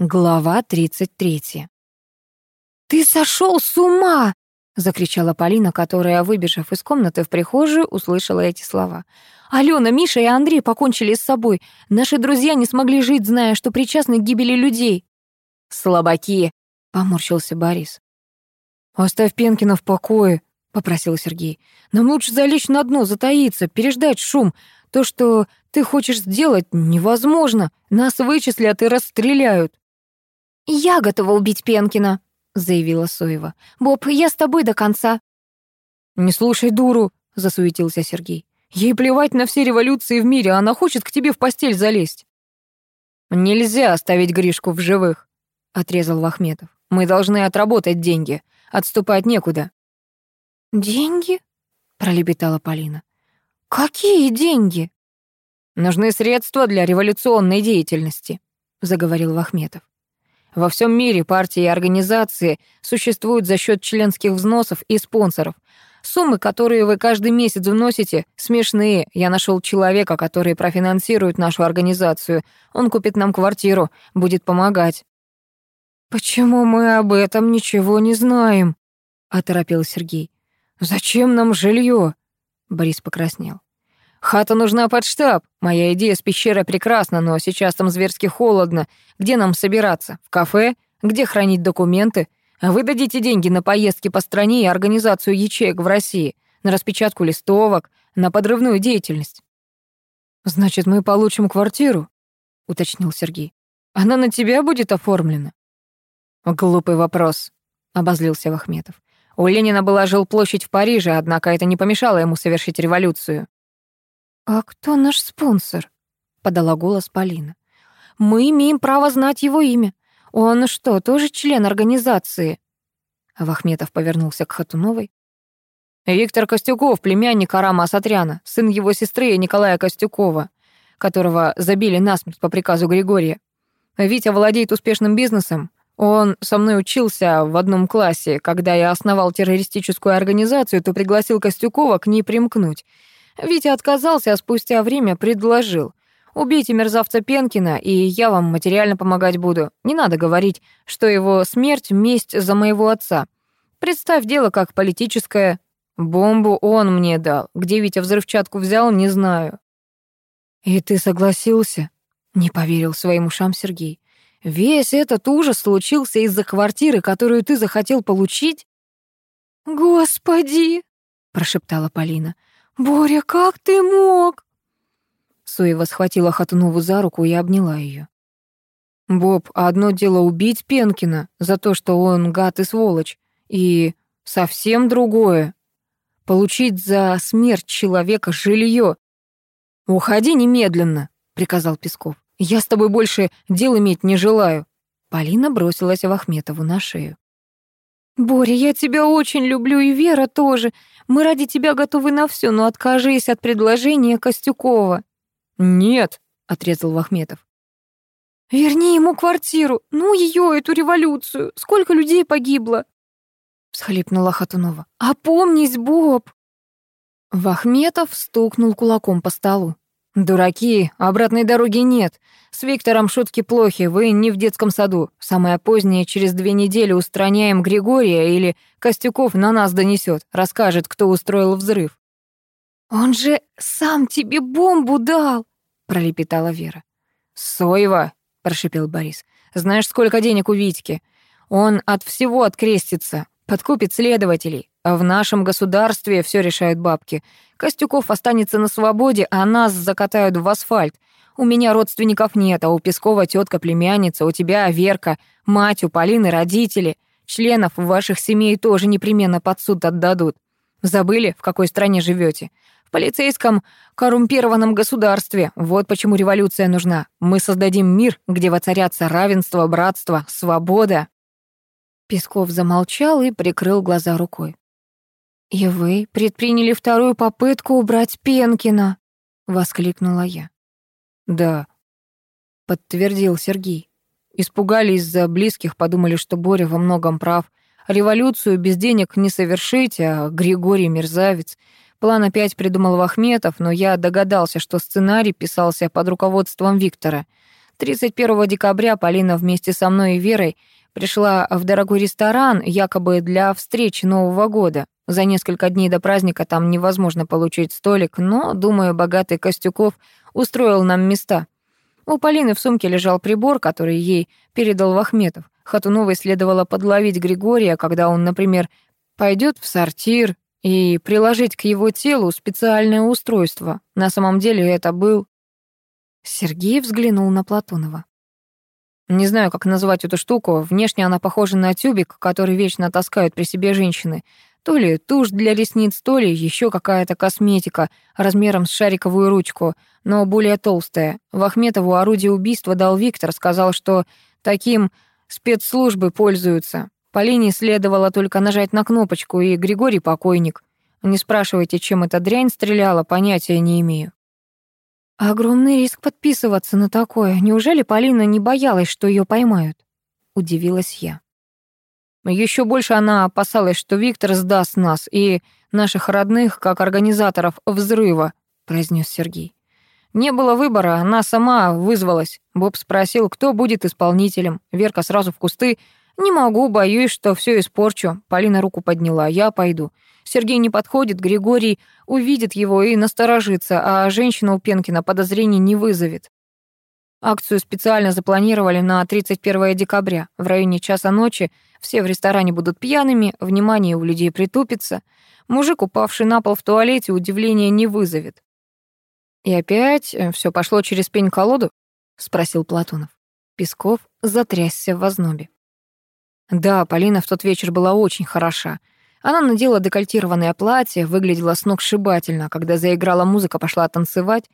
Глава 33. «Ты сошел с ума!» — закричала Полина, которая, выбежав из комнаты в прихожую, услышала эти слова. «Алена, Миша и Андрей покончили с собой. Наши друзья не смогли жить, зная, что причастны к гибели людей». «Слабаки!» — поморщился Борис. «Оставь Пенкина в покое», — попросил Сергей. «Нам лучше залечь на дно, затаиться, переждать шум. То, что ты хочешь сделать, невозможно. Нас вычислят и расстреляют». «Я готова убить Пенкина», — заявила Соева. «Боб, я с тобой до конца». «Не слушай дуру», — засуетился Сергей. «Ей плевать на все революции в мире, она хочет к тебе в постель залезть». «Нельзя оставить Гришку в живых», — отрезал Вахметов. «Мы должны отработать деньги. Отступать некуда». «Деньги?» — пролепетала Полина. «Какие деньги?» «Нужны средства для революционной деятельности», — заговорил Вахметов. Во всем мире партии и организации существуют за счет членских взносов и спонсоров. Суммы, которые вы каждый месяц вносите, смешные. Я нашел человека, который профинансирует нашу организацию. Он купит нам квартиру, будет помогать. «Почему мы об этом ничего не знаем?» — оторопил Сергей. «Зачем нам жилье?» Борис покраснел. «Хата нужна под штаб. Моя идея с пещерой прекрасна, но сейчас там зверски холодно. Где нам собираться? В кафе? Где хранить документы? Вы дадите деньги на поездки по стране и организацию ячеек в России, на распечатку листовок, на подрывную деятельность». «Значит, мы получим квартиру?» — уточнил Сергей. «Она на тебя будет оформлена?» «Глупый вопрос», — обозлился Вахметов. «У Ленина была жилплощадь в Париже, однако это не помешало ему совершить революцию». «А кто наш спонсор?» — подала голос Полина. «Мы имеем право знать его имя. Он что, тоже член организации?» Вахметов повернулся к Хатуновой. «Виктор Костюков, племянник Арама Асатряна, сын его сестры Николая Костюкова, которого забили насмерть по приказу Григория. Витя владеет успешным бизнесом. Он со мной учился в одном классе. Когда я основал террористическую организацию, то пригласил Костюкова к ней примкнуть. Витя отказался, а спустя время предложил. «Убейте мерзавца Пенкина, и я вам материально помогать буду. Не надо говорить, что его смерть — месть за моего отца. Представь дело как политическое. Бомбу он мне дал. Где Витя взрывчатку взял, не знаю». «И ты согласился?» — не поверил своим ушам Сергей. «Весь этот ужас случился из-за квартиры, которую ты захотел получить?» «Господи!» — прошептала Полина. «Боря, как ты мог?» Суева схватила Хатунову за руку и обняла ее. «Боб, одно дело убить Пенкина за то, что он гад и сволочь, и совсем другое — получить за смерть человека жилье. «Уходи немедленно», — приказал Песков. «Я с тобой больше дел иметь не желаю». Полина бросилась в Ахметову на шею. «Боря, я тебя очень люблю, и Вера тоже. Мы ради тебя готовы на все, но откажись от предложения Костюкова». «Нет», — отрезал Вахметов. «Верни ему квартиру, ну ее, эту революцию. Сколько людей погибло?» всхлипнула Хатунова. «Опомнись, Боб!» Вахметов стукнул кулаком по столу. «Дураки, обратной дороги нет. С Виктором шутки плохи, вы не в детском саду. Самое позднее, через две недели устраняем Григория или Костюков на нас донесет, расскажет, кто устроил взрыв». «Он же сам тебе бомбу дал!» — пролепетала Вера. «Соева!» — прошипел Борис. «Знаешь, сколько денег у Витьки? Он от всего открестится, подкупит следователей. А в нашем государстве все решают бабки. Костюков останется на свободе, а нас закатают в асфальт. У меня родственников нет, а у Пескова тетка племянница, у тебя Верка, мать, у Полины родители. Членов ваших семей тоже непременно под суд отдадут. Забыли, в какой стране живете? В полицейском коррумпированном государстве. Вот почему революция нужна. Мы создадим мир, где воцарятся равенство, братство, свобода. Песков замолчал и прикрыл глаза рукой. «И вы предприняли вторую попытку убрать Пенкина?» — воскликнула я. «Да», — подтвердил Сергей. Испугались за близких, подумали, что Боря во многом прав. Революцию без денег не совершить, а Григорий мерзавец. План опять придумал Вахметов, но я догадался, что сценарий писался под руководством Виктора. 31 декабря Полина вместе со мной и Верой пришла в дорогой ресторан, якобы для встречи Нового года. За несколько дней до праздника там невозможно получить столик, но, думаю, богатый Костюков устроил нам места. У Полины в сумке лежал прибор, который ей передал Вахметов. Хатуновой следовало подловить Григория, когда он, например, пойдет в сортир, и приложить к его телу специальное устройство. На самом деле это был... Сергей взглянул на Платонова. Не знаю, как назвать эту штуку. Внешне она похожа на тюбик, который вечно таскают при себе женщины. То ли тушь для ресниц, то ли еще какая-то косметика размером с шариковую ручку, но более толстая. Вахметову орудие убийства дал Виктор, сказал, что таким спецслужбы пользуются. Полине следовало только нажать на кнопочку, и Григорий покойник. Не спрашивайте, чем эта дрянь стреляла, понятия не имею. Огромный риск подписываться на такое. Неужели Полина не боялась, что ее поймают? Удивилась я. Еще больше она опасалась, что Виктор сдаст нас и наших родных как организаторов взрыва, произнес Сергей. Не было выбора, она сама вызвалась. Боб спросил, кто будет исполнителем. Верка сразу в кусты «Не могу, боюсь, что все испорчу». Полина руку подняла, «Я пойду». Сергей не подходит, Григорий увидит его и насторожится, а женщина у Пенкина подозрений не вызовет. Акцию специально запланировали на 31 декабря. В районе часа ночи все в ресторане будут пьяными, внимание у людей притупится. Мужик, упавший на пол в туалете, удивления не вызовет. «И опять э, все пошло через пень-колоду?» — спросил Платонов. Песков затрясся в ознобе. Да, Полина в тот вечер была очень хороша. Она надела декольтированное платье, выглядела сногсшибательно. Когда заиграла музыка, пошла танцевать.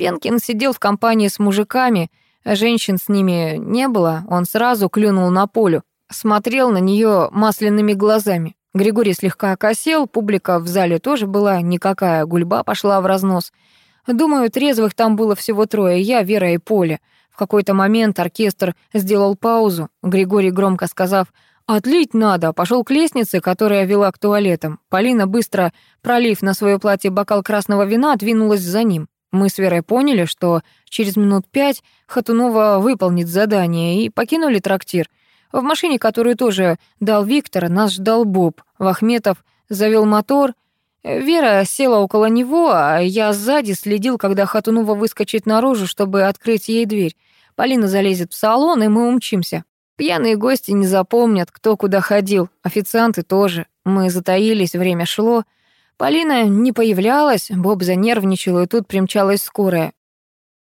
Пенкин сидел в компании с мужиками, а женщин с ними не было. Он сразу клюнул на Полю, смотрел на нее масляными глазами. Григорий слегка окосел, публика в зале тоже была никакая, гульба пошла в разнос. Думаю, трезвых там было всего трое, я, Вера и Поля. В какой-то момент оркестр сделал паузу. Григорий, громко сказав «Отлить надо», пошел к лестнице, которая вела к туалетам. Полина, быстро пролив на свое платье бокал красного вина, двинулась за ним. Мы с Верой поняли, что через минут пять Хатунова выполнит задание, и покинули трактир. В машине, которую тоже дал Виктор, нас ждал Боб. Вахметов завел мотор. Вера села около него, а я сзади следил, когда Хатунова выскочит наружу, чтобы открыть ей дверь. Полина залезет в салон, и мы умчимся. Пьяные гости не запомнят, кто куда ходил, официанты тоже. Мы затаились, время шло. Полина не появлялась, Боб занервничал, и тут примчалась скорая.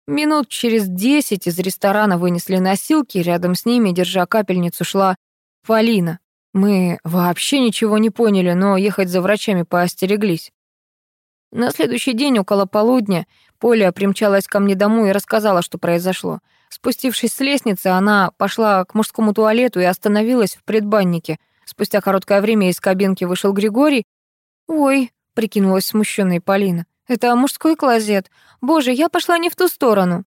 Минут через десять из ресторана вынесли носилки, рядом с ними, держа капельницу, шла Полина. Мы вообще ничего не поняли, но ехать за врачами поостереглись. На следующий день около полудня Поля примчалась ко мне домой и рассказала, что произошло. Спустившись с лестницы, она пошла к мужскому туалету и остановилась в предбаннике. Спустя короткое время из кабинки вышел Григорий. «Ой», — прикинулась смущенной Полина, — «это мужской клозет. Боже, я пошла не в ту сторону».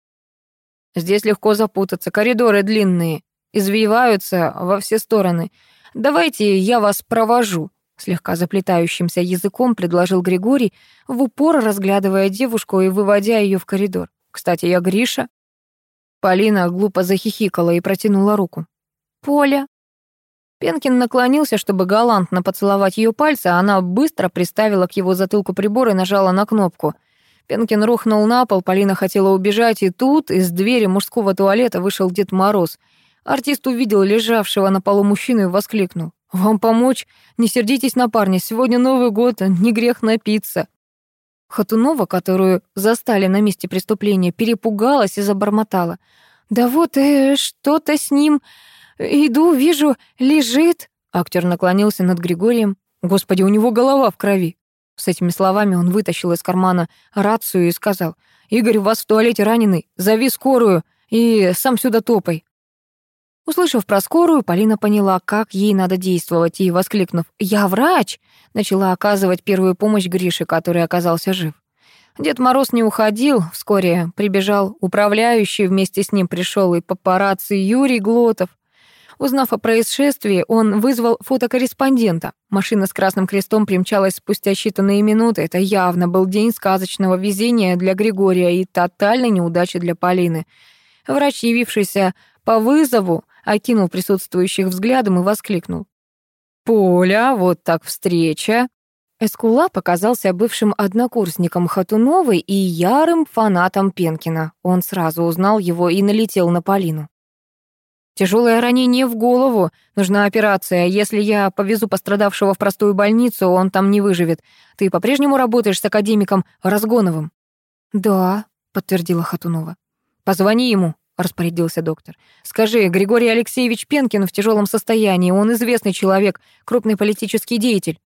«Здесь легко запутаться, коридоры длинные, извиваются во все стороны. Давайте я вас провожу», — слегка заплетающимся языком предложил Григорий, в упор разглядывая девушку и выводя ее в коридор. «Кстати, я Гриша». Полина глупо захихикала и протянула руку. «Поля». Пенкин наклонился, чтобы галантно поцеловать ее пальцы, а она быстро приставила к его затылку прибор и нажала на кнопку. Пенкин рухнул на пол, Полина хотела убежать, и тут из двери мужского туалета вышел Дед Мороз. Артист увидел лежавшего на полу мужчину и воскликнул. «Вам помочь? Не сердитесь на парня, сегодня Новый год, не грех напиться». Хатунова, которую застали на месте преступления, перепугалась и забормотала. «Да вот, э, что-то с ним. Иду, вижу, лежит». Актер наклонился над Григорием. «Господи, у него голова в крови». С этими словами он вытащил из кармана рацию и сказал. «Игорь, у вас в туалете раненый. Зови скорую и сам сюда топай». Услышав про скорую, Полина поняла, как ей надо действовать, и, воскликнув «Я врач!», начала оказывать первую помощь Грише, который оказался жив. Дед Мороз не уходил, вскоре прибежал управляющий, вместе с ним пришел и папарацци Юрий Глотов. Узнав о происшествии, он вызвал фотокорреспондента. Машина с красным крестом примчалась спустя считанные минуты. Это явно был день сказочного везения для Григория и тотальной неудачи для Полины — Врач, явившийся по вызову, окинул присутствующих взглядом и воскликнул. «Поля, вот так встреча!» Эскула показался бывшим однокурсником Хатуновой и ярым фанатом Пенкина. Он сразу узнал его и налетел на Полину. Тяжелое ранение в голову. Нужна операция. Если я повезу пострадавшего в простую больницу, он там не выживет. Ты по-прежнему работаешь с академиком Разгоновым?» «Да», — подтвердила Хатунова. «Позвони ему», — распорядился доктор. «Скажи, Григорий Алексеевич Пенкин в тяжелом состоянии. Он известный человек, крупный политический деятель».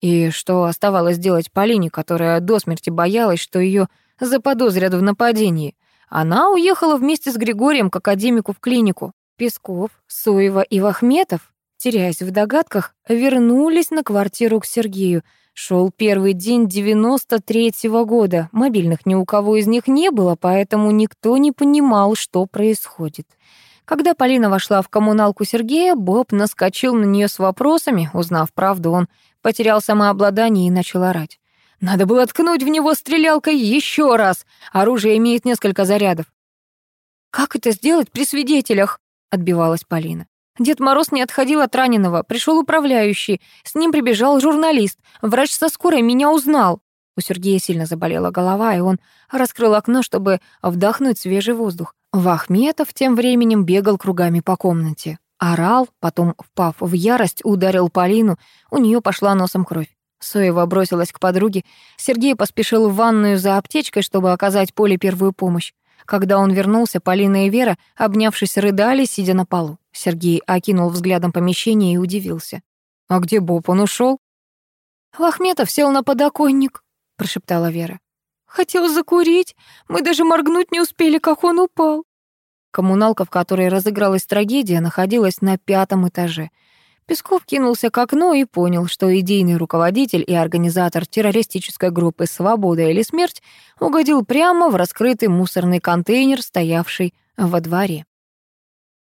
И что оставалось делать Полине, которая до смерти боялась, что ее заподозрят в нападении? Она уехала вместе с Григорием к академику в клинику. Песков, Суева и Вахметов, теряясь в догадках, вернулись на квартиру к Сергею. Шел первый день 93-го года. Мобильных ни у кого из них не было, поэтому никто не понимал, что происходит. Когда Полина вошла в коммуналку Сергея, Боб наскочил на нее с вопросами. Узнав правду, он потерял самообладание и начал орать. «Надо было ткнуть в него стрелялкой еще раз. Оружие имеет несколько зарядов». «Как это сделать при свидетелях?» — отбивалась Полина. Дед Мороз не отходил от раненого. Пришел управляющий. С ним прибежал журналист. Врач со скорой меня узнал. У Сергея сильно заболела голова, и он раскрыл окно, чтобы вдохнуть свежий воздух. Вахметов тем временем бегал кругами по комнате. Орал, потом, впав в ярость, ударил Полину. У нее пошла носом кровь. Соева бросилась к подруге. Сергей поспешил в ванную за аптечкой, чтобы оказать Поле первую помощь. Когда он вернулся, Полина и Вера, обнявшись, рыдали, сидя на полу. Сергей окинул взглядом помещение и удивился. «А где Боб? Он ушел? «Лохметов сел на подоконник», — прошептала Вера. «Хотел закурить. Мы даже моргнуть не успели, как он упал». Коммуналка, в которой разыгралась трагедия, находилась на пятом этаже — Песков кинулся к окну и понял, что идейный руководитель и организатор террористической группы «Свобода или смерть» угодил прямо в раскрытый мусорный контейнер, стоявший во дворе.